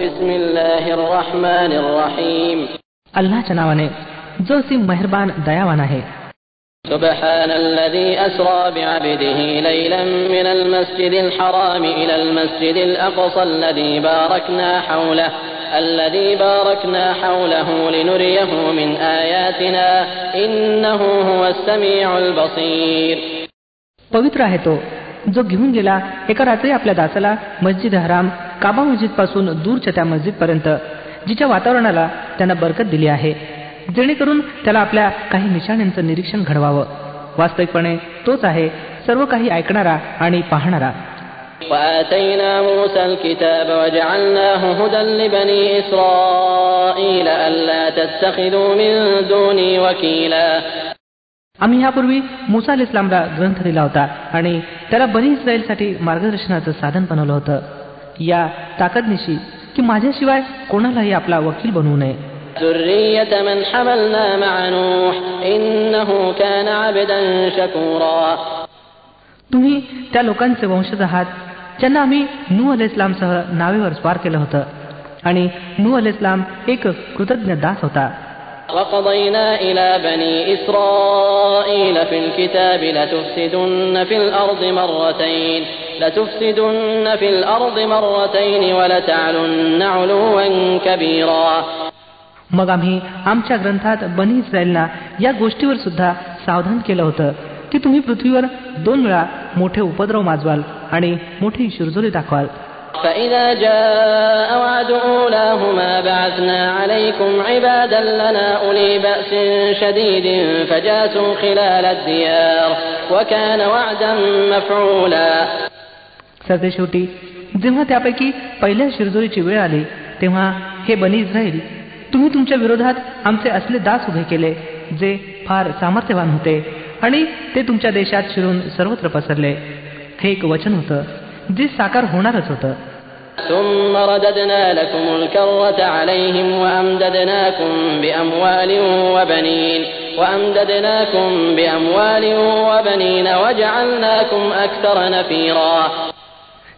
بسم الله الرحمن الرحيم अल्लाच्या नावाने जो असीम मेहरबान दयावान आहे سبحان الذي أسرى بعبده ليلا من المسجد الحرام إلى المسجد الأقصى الذي باركنا حوله الذي باركنا حوله لنريه من آياتنا إنه هو السميع البصير पवित्र आहे तो जो घेऊन गेला एका रात्री आपल्या दासाला मस्जिद हराम काबा मस्जिद पासून दूरच्या त्या मस्जिद पर्यंत जिच्या वातावरणाला त्यांना बरकत दिली आहे जेणेकरून त्याला आपल्या काही निशाण्यांचं निरीक्षण घडवावं वास्तविकपणे तोच आहे सर्व काही ऐकणारा आणि पाहणारा وآتينا موسى الكتاب وجعلناه هدى لبني إسرائيل ألا تتخذوا من دوني وكيلا आम्ही यापूर्वी मुसा अल इस्लामला ग्रंथ दिला होता आणि त्याला बनी इस्रायलसाठी मार्गदर्शनाचं साधन बनवलं होतं. या ताकदनिशी की माझ्याशिवाय कोणालाही आपला वकील बनवू नये. तुम्ही त्या लोकांचे वंशज आहात ज्यांना आम्ही नू अल इस्लामसह नावेवर स्वार केलं होतं. आणि नू अल इस्लाम एक कृतज्ञ दास होता. وقضينا إلى بني إسرائيل في الكتاب لتفسدن في الأرض مرتين لتفسدن في الأرض مرتين ولتعلن علوا كبيرا मग आम्ही आमच्या ग्रंथात बनी इस्रायलना या गोष्टीवर सुद्धा सावधान केलं होतं की तुम्ही पृथ्वीवर दोन वेळा मोठे उपद्रव माजवाल आणि मोठी शिरजोरी दाखवाल فإذا جاء وعد أولاهما بعثنا عليكم عبادا لنا أولي بأس شديد فجاسوا خلال الديار وكان وعدا مفعولا सरतेशेवटी जेव्हा त्यापैकी पहिल्या शिरजोरीची वेळ आली तेव्हा हे बनी इस्रायल तुम्ही तुमच्या विरोधात आमचे असले दास उभे केले जे फार सामर्थ्यवान होते आणि ते तुमच्या देशात शिरून सर्वत्र पसरले हे एक वचन होतं जे साकार होणारच होतं ثم رددنا لكم الكرة عليهم وأمددناكم بأموال وبنين وأمددناكم بأموال وبنين وجعلناكم أكثر نفيرا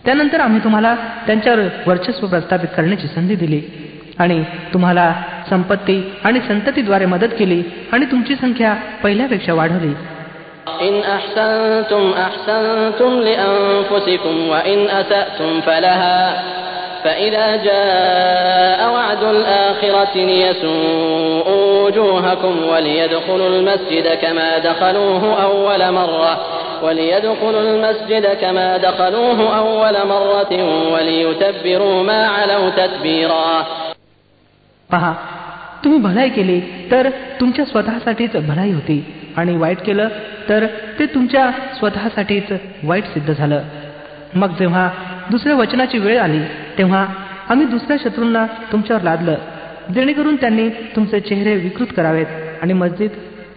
त्यानंतर आम्ही तुम्हाला त्यांच्यावर वर्चस्व प्रस्थापित करण्याची संधी दिली आणि तुम्हाला संपत्ती आणि संततीद्वारे मदत केली आणि तुमची संख्या पहिल्यापेक्षा वाढवली إن أحسنتم أحسنتم لأنفسكم وإن أسأتم فلها فإذا جاء وعد الآخرة ليسوءوا وجوهكم وليدخلوا المسجد كما دخلوه أول مرة وليدخلوا المسجد كما دخلوه أول مرة وليتبروا ما علوا تتبيرا पहा तुम्ही भलाई केली तर तुमच्या स्वतःसाठीच भलाई होती आणि वाईट केलं तर ते तुमच्या स्वतःसाठीच वाईट सिद्ध झालं. मग जेव्हा दुसऱ्या वचनाची वेळ आली तेव्हा आम्ही दुसऱ्या शत्रूंना तुमच्यावर लादलं जेणेकरून त्यांनी तुमचे चेहरे विकृत करावेत आणि मस्जिद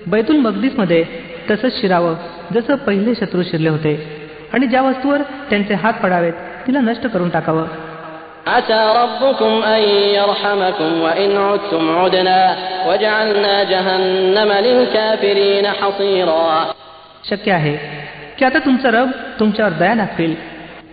बैतुल मगदीसमध्ये तसंच शिरावं जसं पहिले शत्रू शिरले होते. आणि ज्या वस्तूवर त्यांचे हात पडावेत तिला नष्ट करून टाकावं. शक्य आहे की आता तुमचा रब तुमच्यावर दया दाखवेल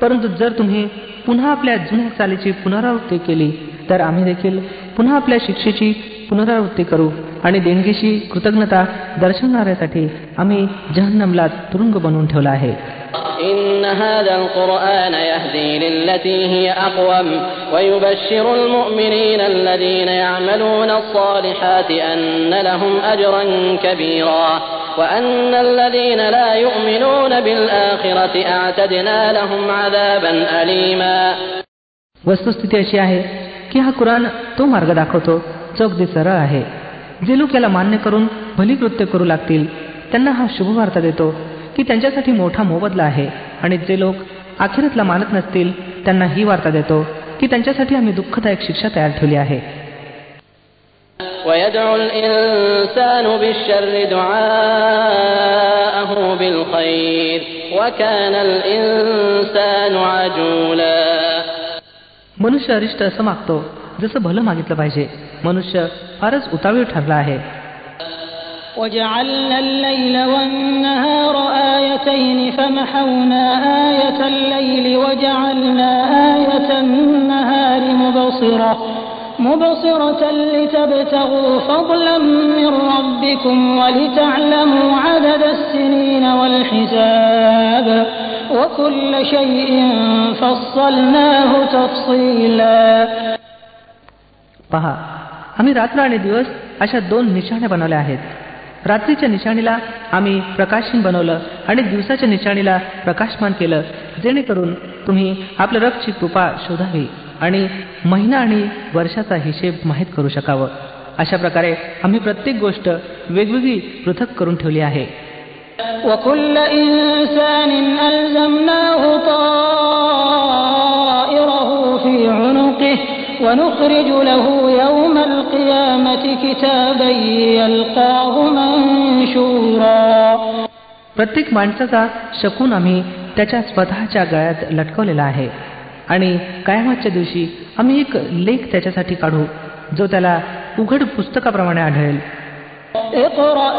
परंतु जर तुम्ही पुन्हा आपल्या जुन्या चालीची पुनरावृत्ती केली तर आम्ही देखील पुन्हा आपल्या शिक्षेची पुनरावृत्ती करू आणि देणगीशी कृतज्ञता दर्शवणाऱ्यासाठी आम्ही जहन्नमला तुरुंग बनवून ठेवला आहे. إن هذا القرآن يهدي للتي هي أقوم ويبشر المؤمنين الذين يعملون الصالحات أن لهم أجرا كبيرا وأن الذين لا يؤمنون بالآخرة أعتدنا لهم عذابا أليما वस्तुस्थिती अशी आहे की हा कुराण तो मार्ग दाखवतो जो अगदी सरळ आहे जे लोक याला मान्य करून भली कृत्य करू लागतील त्यांना हा शुभवार्ता देतो की त्यांच्यासाठी मोठा मोबदला आहे. आणि जे लोक अखेरतला मानत नसतील त्यांना ही वार्ता देतो की त्यांच्यासाठी आम्ही दुःखदायक शिक्षा तयार ठेवली आहे. मनुष्य अरिष्ट असं मागतो जसं भलं मागितलं पाहिजे. मनुष्य फारच उतावीळ ठरला आहे. وجعلنا الليل والنهار آيتين فمحونا آية الليل وجعلنا آية النهار مبصرة مبصرة لتبتغوا فضلا من ربكم ولتعلموا عدد السنين والحساب وكل شيء فصلناه تفصيلا पहा आम्ही रात्र आणि दिवस अशा दोन निशाण्या बनवल्या आहेत रात्रीच्या निशाणीला आम्ही प्रकाशहीन बनवलं आणि दिवसाच्या निशाणीला प्रकाशमान केलं जेणेकरून तुम्ही आपल्या रक्तची कृपा शोधावी आणि महिना आणि वर्षाचा हिशेब माहीत करू शकावं अशा प्रकारे आम्ही प्रत्येक गोष्ट वेगवेगळी पृथक करून ठेवली आहे وكل إنسان ألزمناه طائره في عنقه ونخرج له يوم القيامة كتابا يلقاه منشورا प्रत्येक माणसाचा शकून आम्ही त्याच्या स्वतःच्या गळ्यात लटकवलेला आहे आणि कायमाच्या दिवशी आम्ही एक लेख त्याच्यासाठी काढू जो त्याला उघड पुस्तकाप्रमाणे आढळेल اقرأ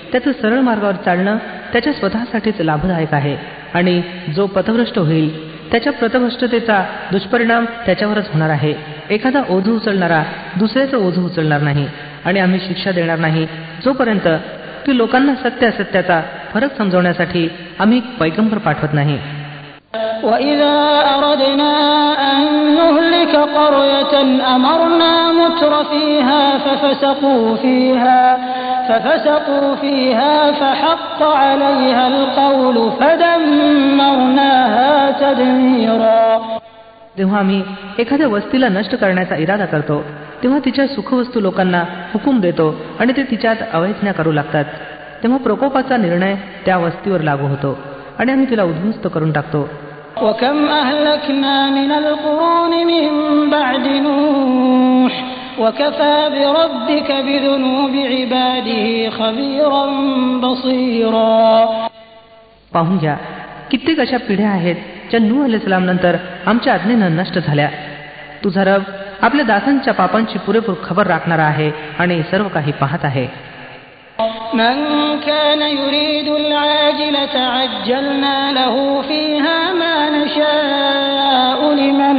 त्याचं सरळ मार्गावर चालणं त्याच्या स्वतःसाठीच लाभदायक आहे आणि जो पथभ्रष्ट होईल त्याच्या प्रतभ्रष्टतेचा दुष्परिणाम त्याच्यावरच होणार आहे एखादा ओझू उचलणारा दुसऱ्याचं ओझू उचलणार नाही आणि आम्ही शिक्षा देणार नाही जोपर्यंत की लोकांना सत्य असत्याचा फरक समजवण्यासाठी आम्ही पैगंबर पाठवत नाही وإذا أردنا أن نهلك قرية أمرنا متر فيها ففسقوا فيها ففسقوا فيها فحق عليها القول فدمرناها تدميرا जेव्हा आम्ही एखाद्या वस्तीला नष्ट करण्याचा इरादा करतो तेव्हा तिच्या सुखवस्तू लोकांना हुकूम देतो आणि ते तिच्यात अवैज्ञा करू लागतात तेव्हा प्रकोपाचा निर्णय त्या वस्तीवर लागू होतो आणि आम्ही तिला उद्ध्वस्त करून टाकतो وكم أهلكنا من القرون من بعد نوح وكفى بربك بذنوب عباده خبيرا بصيرا पाहून घ्या कित्येक अशा पिढ्या आहेत ज्या नू अलाम नंतर आमच्या आज्ञेनं नष्ट झाल्या तुझा रब आपल्या दासांच्या पापांची पुरेपूर खबर राखणारा आहे आणि सर्व काही पाहत आहे من كان يريد العاجلة عجلنا له فيها ما نشاء لمن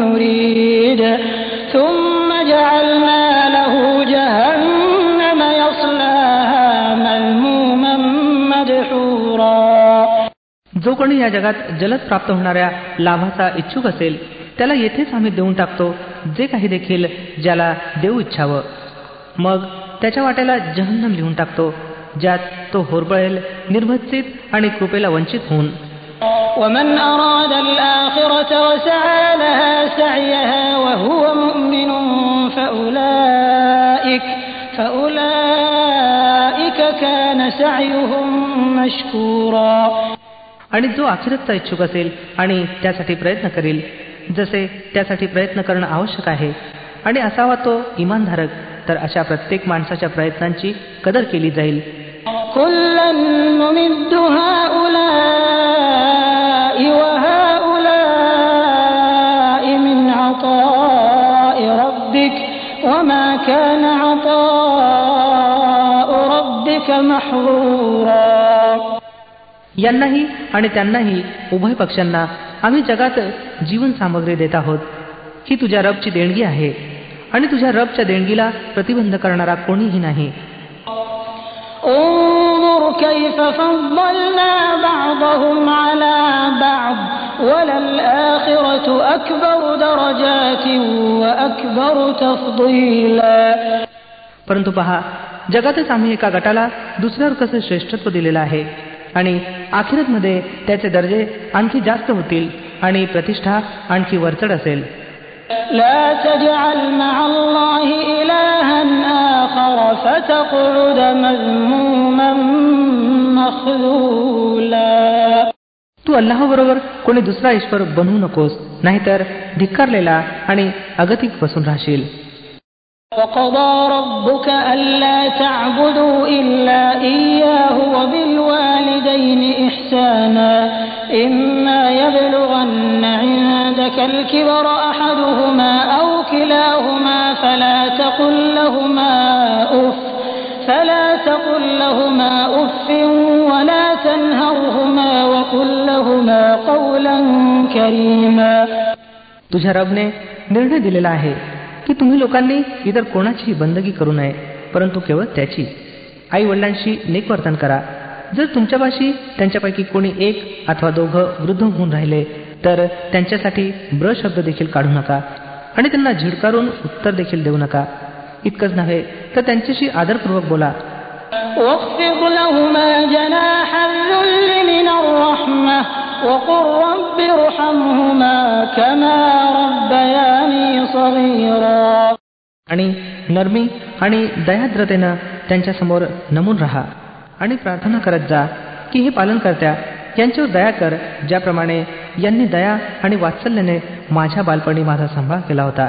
نريد ثم جعلنا له جهنم يصلاها مذموما مدحورا जो कोणी या जगात जलद प्राप्त होणाऱ्या लाभाचा इच्छुक असेल त्याला येथेच आम्ही देऊन टाकतो जे काही देखील ज्याला देऊ इच्छावं मग त्याच्या वाट्याला जहन्नम लिहून टाकतो ज्यात तो होरबळेल निर्भत्सित आणि कृपेला वंचित होऊन ومن أراد الآخرة وسعى لها سعيها وهو مؤمن فأولئك فأولئك كان سعيهم مشكورا आणि जो अखेरतचा इच्छुक असेल आणि त्यासाठी प्रयत्न करेल जसे त्यासाठी प्रयत्न करणं आवश्यक आहे आणि असावा तो इमानधारक तर अशा प्रत्येक माणसाच्या प्रयत्नांची कदर केली जाईल كان عطاء ربك محظورا यांनाही आणि त्यांनाही उभय पक्षांना आम्ही जगात जीवन सामग्री देत आहोत ही तुझ्या रबची देणगी आहे आणि तुझ्या रबच्या देणगीला प्रतिबंध करणारा कोणीही नाही انظر كيف فضلنا بعضهم على بعض وللآخرة أكبر درجات وأكبر تفضيلا परंतु पहा जगातच आम्ही एका गटाला दुसऱ्यावर कसं श्रेष्ठत्व दिलेलं आहे आणि आखिरतमध्ये त्याचे दर्जे आणखी जास्त होतील आणि प्रतिष्ठा आणखी वरचढ असेल لا تجعل مع الله إلها آخر فتقعد مذموما مخذولا तू अल्लाहबरोबर कोणी दुसरा ईश्वर बनवू नकोस नाहीतर धिक्कारलेला आणि अगतिक बसून राहशील وقضى ربك ألا تعبدوا إلا إياه وبالوالدين إحسانا إما يبلغن عندك الكبر أحدهما أو كلاهما فلا تقل لهما أف فلا تقل لهما أف ولا تنهرهما وقل لهما قولا كريما तुझ्या रबने निर्णय दिलेला आहे की तुम्ही लोकांनी इतर कोणाचीही बंदगी करू नये परंतु केवळ त्याची आई वडिलांशी नेक वर्तन करा जर तुमच्यापाशी त्यांच्यापैकी कोणी एक अथवा दोघं वृद्ध होऊन राहिले तर त्यांच्यासाठी ब्र शब्द देखील काढू नका आणि त्यांना झिडकारून उत्तर देखील देऊ नका. इतकंच नव्हे तर त्यांच्याशी आदरपूर्वक बोला. आणि नरमी आणि दयाद्रतेनं त्यांच्यासमोर नमून राहा आणि प्रार्थना करत जा की हे पालन करत्या यांच्यावर दया कर ज्याप्रमाणे यांनी दया आणि वात्सल्याने माझ्या बालपणी माझा सांभाळ केला होता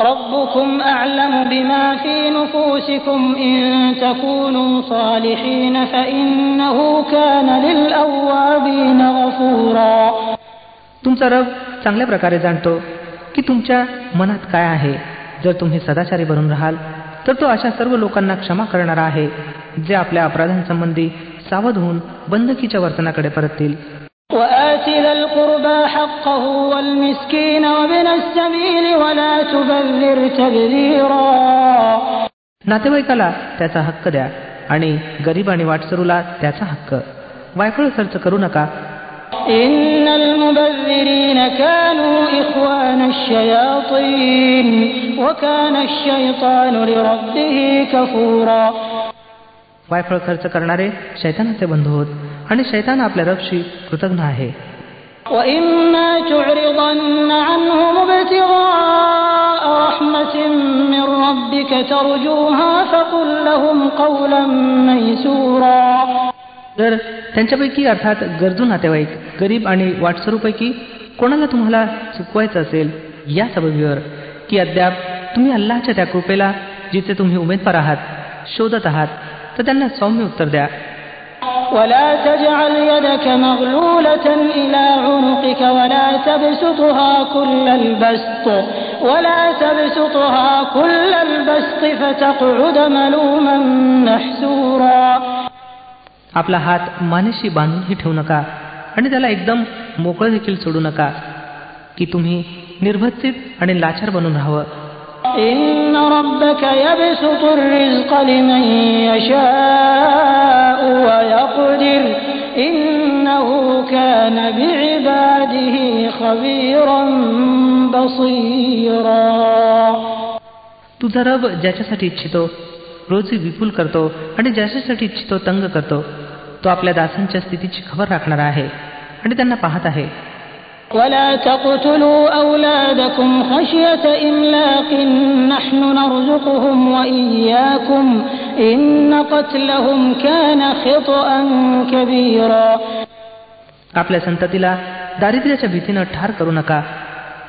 ربكم أعلم بما في نفوسكم إن تكونوا صالحين فإنه كان للأوابين غفورا तुमचा रब चांगल्या प्रकारे जाणतो की तुमच्या मनात काय आहे जर तुम्ही सदाचारी बनून राहाल तर तो अशा सर्व लोकांना क्षमा करणारा आहे जे आपल्या अपराधांसंबंधी सावध होऊन बंदकीच्या वर्तनाकडे परततील وآت ذا القربى حقه والمسكين وابن السبيل ولا تبذر تبذيرا नातेवाईकाला त्याचा हक्क द्या आणि गरीब आणि वाटसरूला त्याचा हक्क वायफळ खर्च करू नका إن المبذرين كانوا إخوان الشياطين وكان الشيطان لربه كفورا वायफळ खर्च करणारे शैतानाचे बंधू होत आणि शैतान आपल्या रबशी कृतज्ञ आहे وإما تعرضن عنهم ابتغاء رحمة من ربك ترجوها فقل لهم قولا ميسورا जर त्यांच्यापैकी अर्थात गरजू नातेवाईक गरीब आणि वाटसरूपैकी कोणाला तुम्हाला चुकवायचं असेल या सबबीवर की अद्याप तुम्ही अल्लाच्या त्या कृपेला जिचे तुम्ही उमेदवार आहात शोधत आहात तर त्यांना सौम्य उत्तर द्या ولا تجعل يدك مغلولة إلى عنقك ولا تبسطها كل البسط ولا تبسطها كل البسط فتقعد ملوما محسورا आपला हात मानेशी बांधूनही ठेवू नका आणि त्याला एकदम मोकळं देखील सोडू नका की तुम्ही निर्भत्सित आणि लाचार बनून राहावं إن ربك يبسط الرزق لمن يشاء ويقدر إنه كان بعباده خبيرا بصيرا तुझा रब ज्याच्यासाठी इच्छितो रोजी विपुल करतो आणि ज्याच्यासाठी इच्छितो तंग करतो तो आपल्या दासांच्या स्थितीची खबर राखणारा आहे आणि त्यांना पाहत आहे ولا تقتلوا أولادكم خشية إملاق نحن نرزقهم وإياكم إن قتلهم كان خطأ كبيرا आपल्या संततीला दारिद्र्याच्या भीतीनं ठार करू नका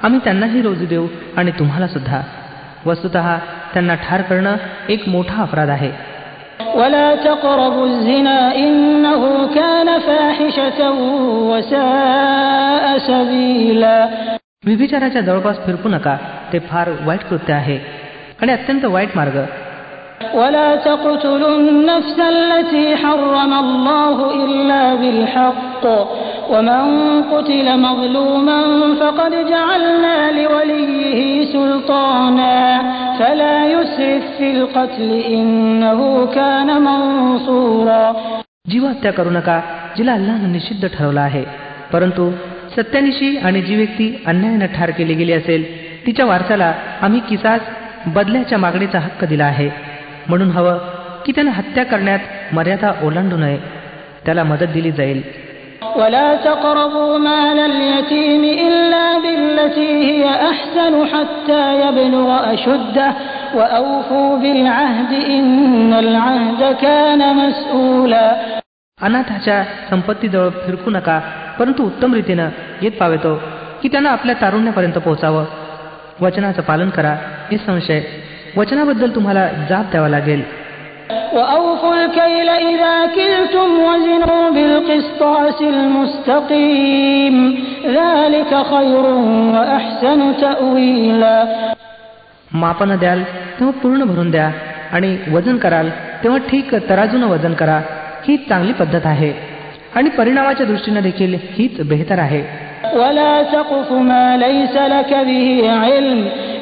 आम्ही त्यांनाही रोजी देऊ आणि तुम्हाला सुद्धा वस्तुत त्यांना ठार करणं एक मोठा अपराध आहे ولا تقربوا الزنا إنه كان فاحشة وساء سبيلا विभिचाराच्या जवळपास फिरकू नका ते फार वाईट कृत्य आहे आणि अत्यंत वाईट मार्ग ولا تقتلوا النفس التي حرم الله إلا بالحق ومن قتل مظلوما فقد جعلنا لوليه سلطانا فلا يسرف في القتل إنه كان منصورا जीव हत्या करू नका जिला अल्लानं निषिद्ध ठरवलं आहे परंतु सत्यानिशी आणि जी व्यक्ती अन्यायानं ठार केली गेली असेल तिच्या वारसाला आम्ही किसास बदल्याच्या मागणीचा हक्क दिला आहे म्हणून हवं की त्यानं हत्या करण्यात मर्यादा ओलांडू नये त्याला मदत दिली जाईल ولا تقربوا مال اليتيم إلا بالتي التي هي أحسن حتى يبلغ أشده وأوفوا بالعهد إن العهد كان مسؤولا अनाथाच्या संपत्तीजवळ फिरकू नका परंतु उत्तम रीतीनं येत पावेतो की त्यांना आपल्या तारुण्यापर्यंत पोहोचावं वचनाचं पालन करा निसंशय वचनाबद्दल तुम्हाला जाब द्यावा लागेल وأوفوا الكيل إذا كلتم وزنوا بالقسطاس المستقيم ذلك خير وأحسن تأويلا मापनं द्याल तेव्हा पूर्ण भरून द्या आणि वजन कराल तेव्हा ठीक तराजूनं वजन करा ही चांगली पद्धत आहे आणि परिणामाच्या दृष्टीनं देखील हीच बेहतर आहे ولا تقف ما ليس لك به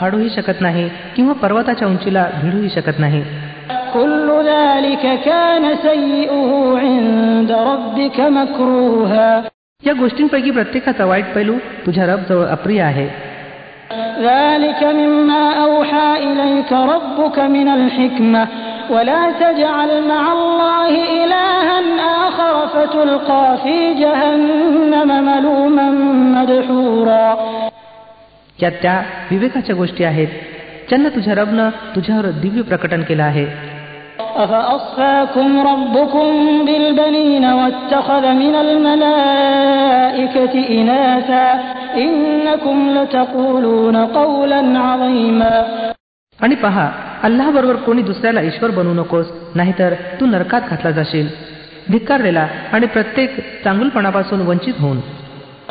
फाडूही शकत नाही किंवा पर्वताच्या उंचीला भिडूही शकत नाही كل ذلك كان سيئه عند ربك مكروها या गोष्टींपैकी प्रत्येकाचा वाईट पैलू तुझ्या रब जवळ अप्रिय आहे ذلك مما أوحى إليك ربك من الحكمة ولا تجعل مع الله إلها آخر فتلقى في جهنم ملوما مدحورا या त्या विवेकाच्या गोष्टी आहेत. ज्यांना तुझ्या रबनं तुझ्यावर दिव्य प्रकटन केलं आहे. आणि पहा अल्ला बरोबर कोणी दुसऱ्याला ईश्वर बनवू नकोस नाहीतर तू नरकात घातला जाशील. धिक्कारलेला आणि प्रत्येक चांगुलपणापासून वंचित होऊन.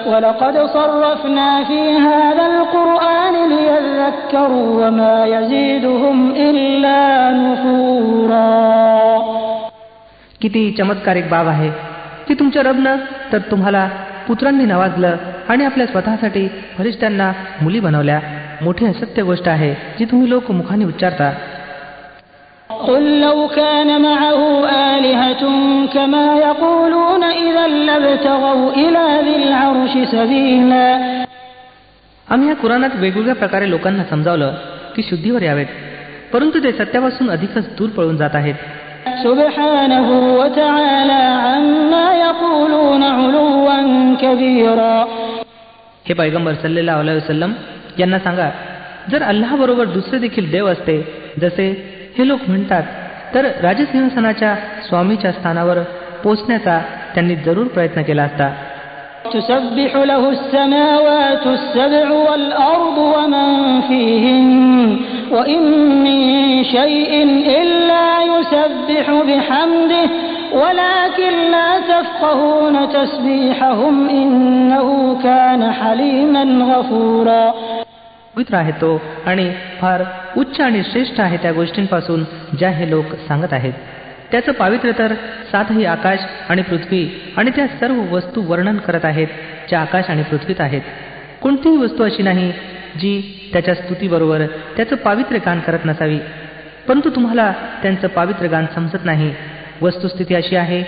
ولقد صرفنا في هذا القرآن ليذكروا وما يزيدهم إلا نفورا किती चमत्कारिक बाब आहे की तुमच्या रबनं तर तुम्हाला पुत्रांनी नवाजलं आणि आपल्या स्वतःसाठी फरिश्त्यांना मुली बनवल्या मोठी असत्य गोष्ट आहे जी तुम्ही लोक मुखाने उच्चारता قل لو كان معه آلهة كما يقولون إذا لابتغوا إلى ذي العرش سبيلا आम्ही या कुराणात वेगवेगळ्या प्रकारे लोकांना समजावलं की शुद्धीवर यावेत परंतु ते सत्यापासून अधिकच दूर पळून जात आहेत سبحانه وتعالى عما يقولون علوا كبيرا हे पैगंबर सल्लेला वसलम यांना सांगा जर अल्लाबरोबर दुसरे देखील देव असते जसे हे लोक म्हणतात तर राजसिंहासनाच्या स्वामीच्या स्थानावर पोचण्याचा त्यांनी जरूर प्रयत्न केला असता تسبح له السماوات السبع والأرض ومن فيهن وإن من شيء إلا يسبح بحمده ولكن لا تفقهون تسبيحهم إنه كان حليما غفورا पवित्र आहे तो आणि फार उच्च आणि श्रेष्ठ आहे त्या गोष्टींपासून ज्या हे लोक सांगत आहेत. त्याचं पावित्र्य तर सातही आकाश आणि पृथ्वी आणि त्या सर्व वस्तू वर्णन करत आहेत ज्या आकाश आणि पृथ्वीत आहेत. कोणतीही वस्तू अशी नाही जी त्याच्या स्तुतीबरोबर त्याचं पावित्र्य गान करत नसावी. परंतु तुम्हाला त्यांचं पावित्र्य गान समजत नाही. वस्तुस्थिती अशी आहे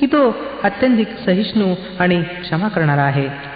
की तो अत्यंतिक सहिष्णू आणि क्षमा करणारा आहे.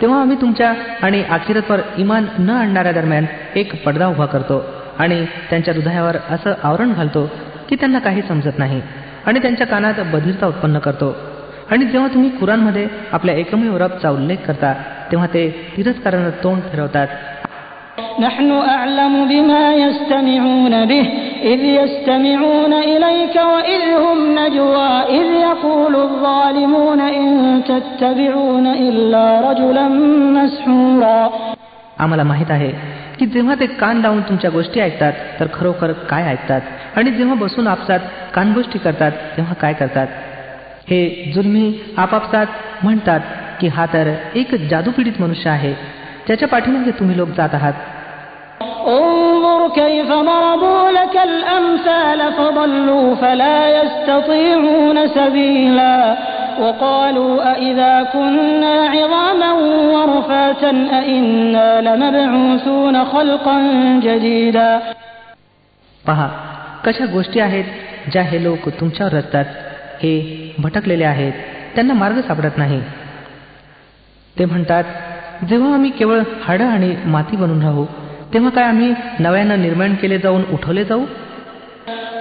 तेव्हा आम्ही तुमच्या आणि आखिरतवर इमान न आणणाऱ्या दरम्यान एक पडदा उभा करतो आणि त्यांच्या हृदयावर असं आवरण घालतो की त्यांना काही समजत नाही आणि त्यांच्या कानात बधिरता उत्पन्न करतो. आणि जेव्हा तुम्ही कुराणमध्ये आपल्या एकमेव रबचा उल्लेख करता तेव्हा ते तिरस्कारानं तोंड फिरवतात نحن أعلم بما يستمعون به إذ يستمعون إليك وإذ هم نجوى إذ يقول الظالمون إن تتبعون إلا رجلا مسحورا आम्हाला माहीत आहे की जेव्हा ते कान लावून तुमच्या गोष्टी ऐकतात तर खरोखर काय ऐकतात आणि जेव्हा बसून आपसात कानगोष्टी करतात तेव्हा काय करतात हे जुलमी आपापसात म्हणतात की हा तर एक जादूपीडित मनुष्य आहे त्याच्या पाठीमागे तुम्ही लोक जात आहात انظر كيف ضربوا لك الأمثال فضلوا فلا يستطيعون سبيلا وقالوا أئذا كنا عظاما ورفاتا أئنا لمبعوثون خلقا جديدا पहा कशा गोष्टी आहेत ज्या हे लोक तुमच्यावर रचतात हे भटकलेले आहेत त्यांना मार्ग सापडत नाही ते म्हणतात जेव्हा आम्ही केवळ हाडं आणि माती बनून राहू तेव्हा काय आम्ही नव्यानं निर्माण केले जाऊन उठवले जाऊ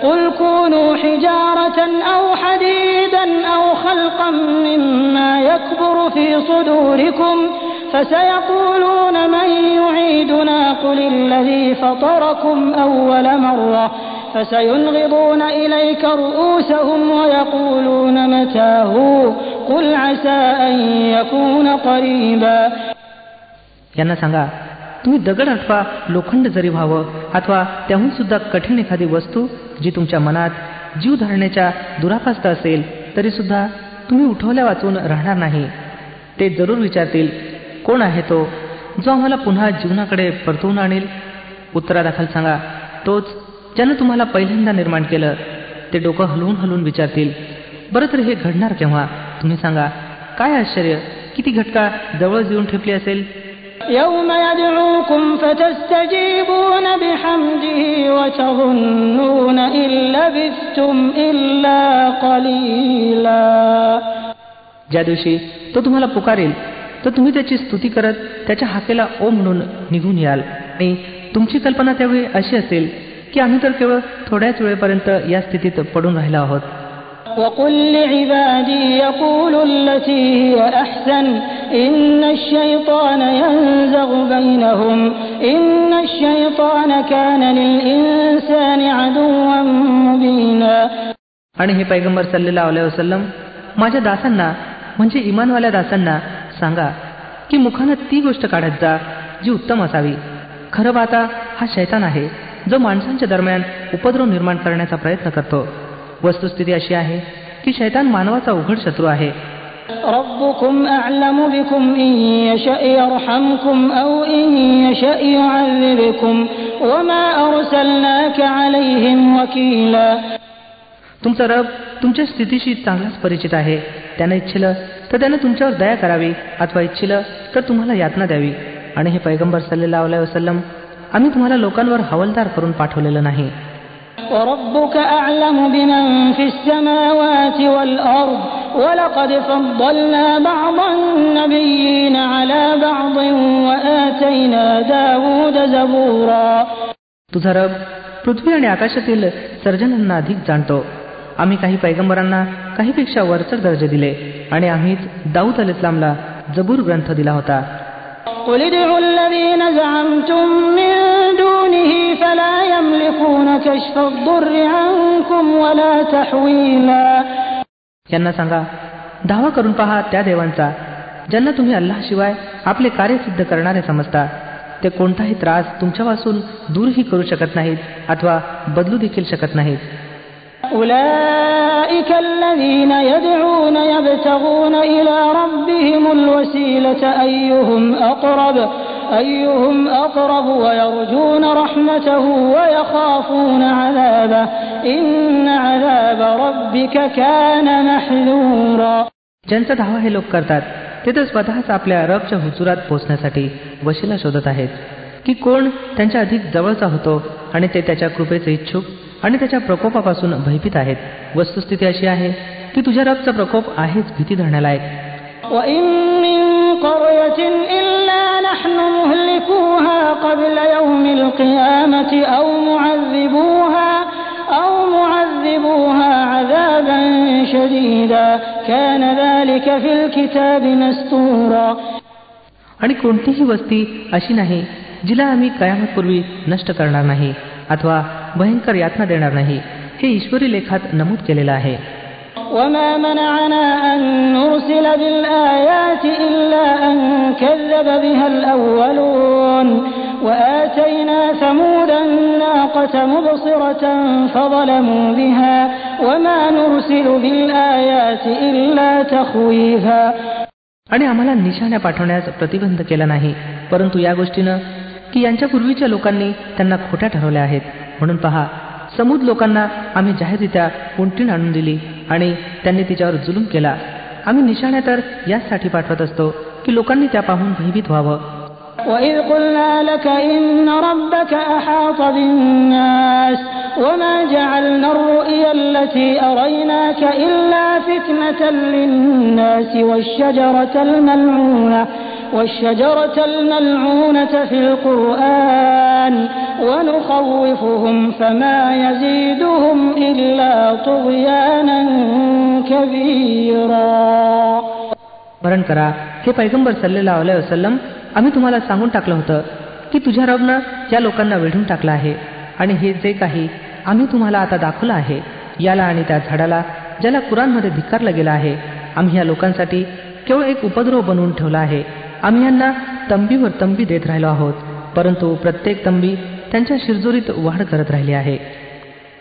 قل كونوا حجارة أو حديدا أو خلقا مما يكبر في صدوركم فسيقولون من يعيدنا قل الذي فطركم أول مرة فسينغضون إليك رؤوسهم ويقولون متاه قل عسى أن يكون قريبا यांना सांगा तुम्ही दगड अथवा लोखंड जरी व्हावं अथवा त्याहून सुद्धा कठीण एखादी वस्तू जी तुमच्या मनात जीव धरण्याच्या दुरापास्त असेल तरी सुद्धा तुम्ही उठवल्या वाचून राहणार नाही. ते जरूर विचारतील कोण आहे तो जो आम्हाला पुन्हा जीवनाकडे परतवून आणेल? उत्तरादाखल सांगा तोच ज्यानं तुम्हाला पहिल्यांदा निर्माण केलं. ते डोकं हलवून हलवून विचारतील बरं तर हे घडणार केव्हा? तुम्ही सांगा काय आश्चर्य किती घटका जवळ येऊन ठेपली असेल? يوم يدعوكم فتستجيبون بحمده وتظنون إن لبثتم إلا قليلا ज्या दिवशी तो तुम्हाला पुकारेल तर तुम्ही त्याची स्तुती करत त्याच्या हाकेला ओ म्हणून निघून याल आणि तुमची कल्पना त्यावेळी अशी असेल की आम्ही तर केवळ थोड्याच वेळेपर्यंत या स्थितीत पडून राहिलो आहोत وقل لعبادي يقولوا التي هي أحسن إن الشيطان ينزغ بينهم إن الشيطان كان للإنسان عدوا مبينا आणि हे पैगंबर सल्लेला वसलम माझ्या दासांना म्हणजे इमानवाल्या दासांना सांगा की मुखानं ती गोष्ट काढत जा जी उत्तम असावी खरं पाहता हा शैतान आहे जो माणसांच्या दरम्यान उपद्रव निर्माण करण्याचा प्रयत्न करतो वस्तुस्थिती अशी आहे की शैतान मानवाचा उघड शत्रू आहे ربكم أعلم بكم إن يشأ يرحمكم أو إن يشأ يعذبكم وما أرسلناك عليهم وكيلا तुमचा रब तुमच्या स्थितीशी चांगलाच परिचित आहे त्यानं इच्छिलं तर त्यानं तुमच्यावर दया करावी अथवा इच्छिलं तर तुम्हाला यातना द्यावी आणि हे पैगंबर सल्लेला वसलम आम्ही तुम्हाला लोकांवर हवलदार करून पाठवलेलं नाही ولقد فضلنا بعض النبيين على بعض وآتينا داود زبورا. تزارب पृथ्वी आणि आकाशातील सर्जनांना अधिक जाणतो. आम्ही काही पैगंबरांना काही पेक्षा वरचर दर्जे दिले आणि आम्हीच दाऊद अल इस्लामला जबूर ग्रंथ दिला होता. यांना सांगा दावा करून पहा त्या देवांचा ज्यांना तुम्ही अल्लाशिवाय आपले कार्य सिद्ध करणारे समजता ते कोणताही त्रास तुमच्यापासून दूरही करू शकत नाहीत अथवा बदलू देखील शकत नाहीत أولئك الذين يدعون يبتغون إلى ربهم الوسيلة أيهم أقرب أيهم أقرب ويرجون رحمته ويخافون عذابه ज्यांचा धावा हे लोक करतात ते तर स्वतःच आपल्या रबच्या हुजुरात पोहोचण्यासाठी वशीला शोधत आहेत. की कोण त्यांच्या अधिक जवळचा होतो आणि ते त्याच्या कृपेचे इच्छुक आणि त्याच्या प्रकोपापासून भयभीत आहेत. वस्तुस्थिती अशी आहे की तुझ्या रबचा प्रकोप आहेच भीती धरण्याला आहे. أو معذبوها أو معذبوها عذابا شديدا كان ذلك في الكتاب مسطورا आणि कोणतीही वस्ती अशी नाही जिला आम्ही कयामतपूर्वी नष्ट करणार नाही अथवा भयंकर यातना देणार नाही हे ईश्वरी लेखात नमूद केलेलं आहे وما منعنا أن نرسل بالآيات إلا أن كذب بها الأولون وآتينا ثمود الناقة مبصرة فظلموا بها وما نرسل بالآيات إلا تخويفا आणि आम्हाला निशाण्या पाठवण्यास प्रतिबंध केला नाही परंतु या गोष्टीनं की यांच्या पूर्वीच्या लोकांनी त्यांना खोट्या ठरवल्या आहेत म्हणून पहा समूद लोकांना आम्ही जाहीररित्या उंटीण आणून दिली आणि त्यांनी तिच्यावर जुलूम केला आम्ही निशाण्या तर याचसाठी पाठवत असतो की लोकांनी त्या पाहून भयभीत व्हावं وإذ قلنا لك إن ربك أحاط بالناس وما جعلنا الرؤيا التي أريناك إلا فتنة للناس والشجرة الملعونة والشجرة الملعونة في القرآن ونخوفهم فما يزيدهم إلا طغيانا كبيرا. برن كرا کہ پیغمبر صلى الله عليه وسلم؟ आम्ही तुम्हाला सांगून टाकलं होतं की तुझ्या रबनं या लोकांना वेढून टाकलं आहे. आणि हे जे काही आम्ही तुम्हाला आता दाखवलं आहे याला आणि त्या झाडाला ज्याला कुरानमध्ये धिक्कारलं गेलं आहे आम्ही या लोकांसाठी केवळ एक उपद्रव बनवून ठेवला आहे. आम्ही यांना तंबीवर तंबी देत राहिलो आहोत परंतु प्रत्येक तंबी त्यांच्या शिरजोरीत वाढ करत राहिली आहे.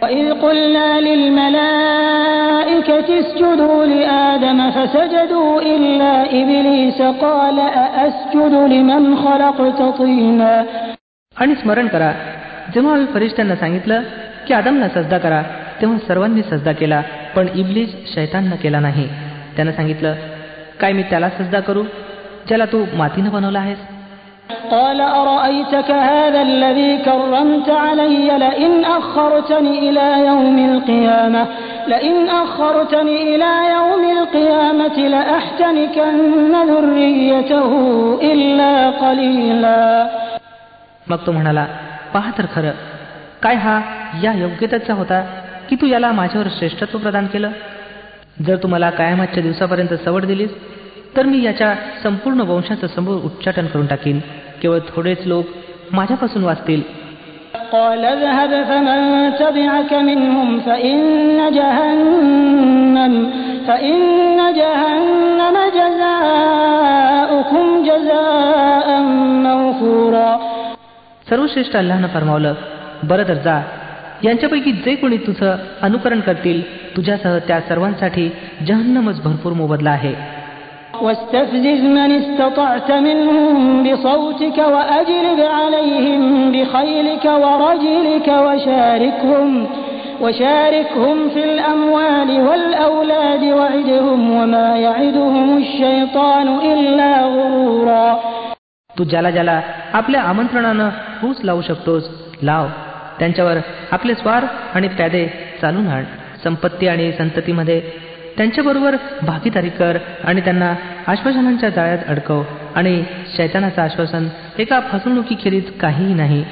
وإذ قلنا للملائكة اسجدوا لآدم فسجدوا إلا إبليس قال أأسجد لمن خلقت طينا आणि स्मरण करा जेव्हा आम्ही फरिश्त्यांना सांगितलं की आदमला सजदा करा तेव्हा सर्वांनी सजदा केला पण इबलीस शैताननं केला नाही त्यानं सांगितलं काय मी त्याला सजदा करू ज्याला तू मातीनं बनवला आहेस قال أرأيتك هذا الذي كرمت علي لئن أخرتني إلى يوم القيامة لئن أخرتني إلى يوم القيامة لأحتنكن ذريته إلا قليلا मग तो म्हणाला पहा तर खरं काय हा या योग्यतेचा होता की तू याला माझ्यावर श्रेष्ठत्व प्रदान केलं जर तू मला कायमाच्या दिवसापर्यंत सवड दिलीस तर मी याच्या संपूर्ण वंशाचं समोर उच्चाटन करून टाकीन. केवळ थोडेच लोक माझ्यापासून वाचतील. सर्वश्रेष्ठ अल्लानं फरमावलं बरं तर जा. यांच्यापैकी जे कोणी तुझं अनुकरण करतील तुझ्यासह त्या सर्वांसाठी जहन्नमच भरपूर मोबदला आहे. واستفزز من استطعت منهم بصوتك وأجلب عليهم بخيلك ورجلك وشاركهم وشاركهم في الأموال والأولاد وعدهم وما يعدهم الشيطان إلا غرورا तू ज्याला ज्याला आपल्या आमंत्रणानं हूस लावू शकतोस लाव त्यांच्यावर आपले स्वार आणि प्यादे चालून आण संपत्ती आणि संततीमध्ये त्यांच्याबरोबर भागीदारी कर आणि त्यांना आश्वासनांच्या जाळ्यात अडकव आणि शैतानाचं आश्वासन एका फसवणुकीखेरीज काहीही नाही.